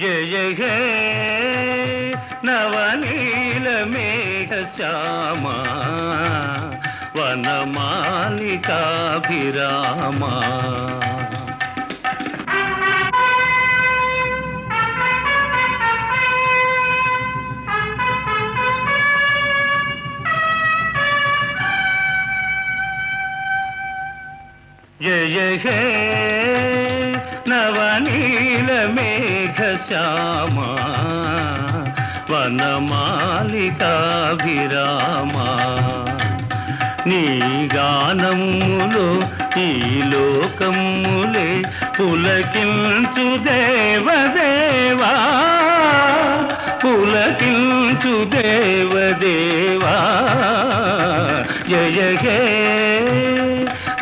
జయ హే నవనీల మేఘ శ్యామ వనమాలికాభిరామా జయ హే నవనీల మేఘ శ్యామ వనమాలికాభిరామా నీ గానములో ఈ లోకములే పులకించు దేవదేవా. పులకించు దేవదేవా. జయ హే.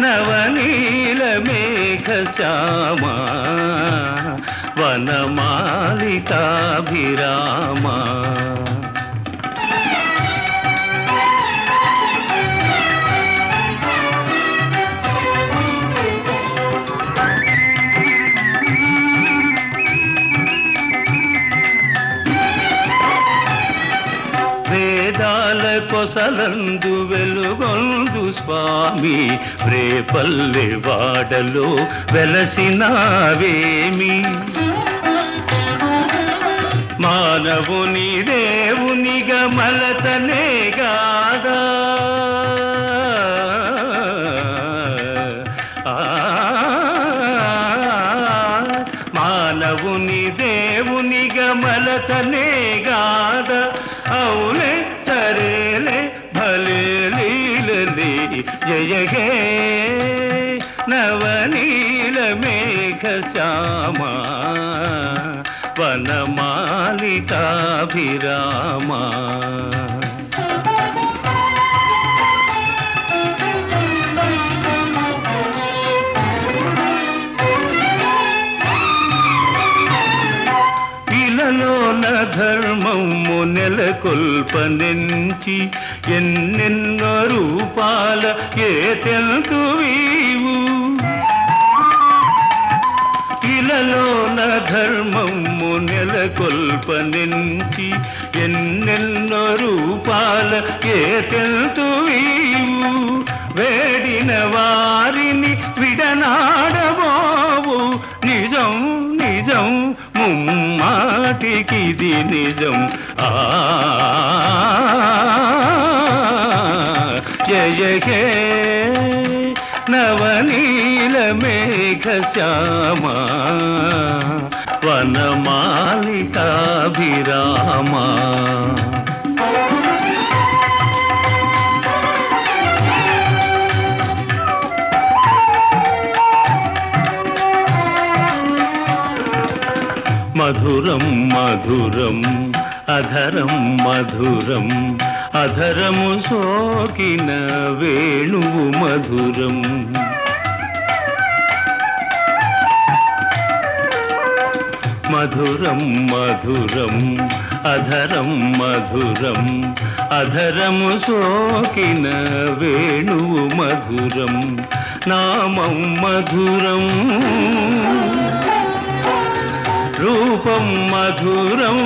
నవనీల మేఘ శ్యామ వనమాలికాభిరామా వేదాల కొసలందు వెలుగొందు స్వామి రేపల్లె వాడలో వెలసినావేమి? మానవుని దేవునిగా మలతనే గాదా. మానవుని దేవునిగా మలతనే గాద. అవులే జయ హే నవనీల మేఘ శ్యామ వనమాలికాభిరామ ఇలలోన ధర్మము నెలకొల్పనెంచి ఎన్నెన్నో రూపాల ఏ తెలుతు వీవు? ఇలలోన ధర్మము నెలకొల్పనెంచి ఎన్నెన్నో రూపాల ఏ తెలుతు ముమ్మాటికిది నిజం. ఆ జయ హే నవనీల మేఘ శ్యామ వనమాలికాభిరామా మధురం మధురం అధరం మధురం అధరము సోకిన వేణువు మధురం మధురం మధురం అధరం మధురం అధరము సోకిన వేణువు మధురం నామం మధురం రూపం మధురం.